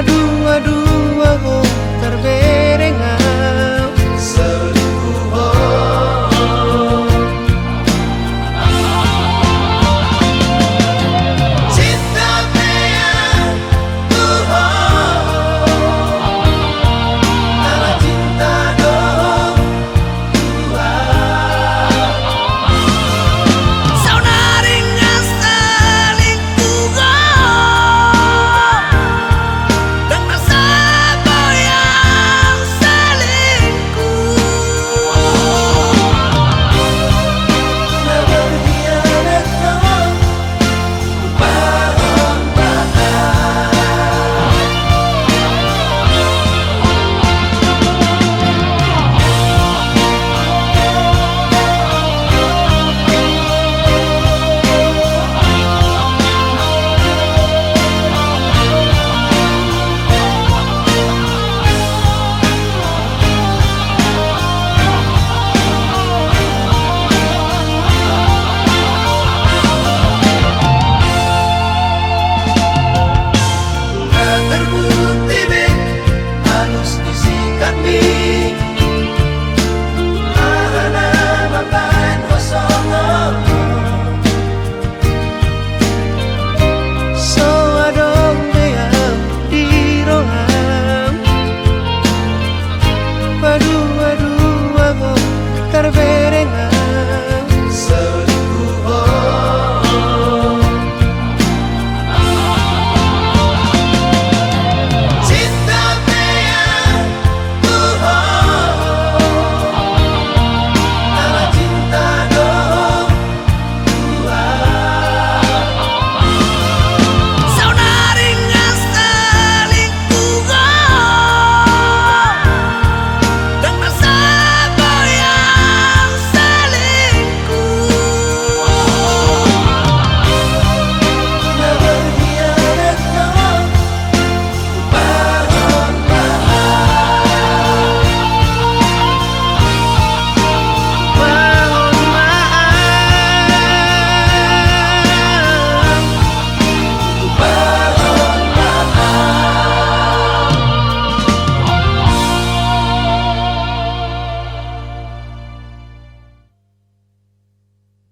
aduh aduh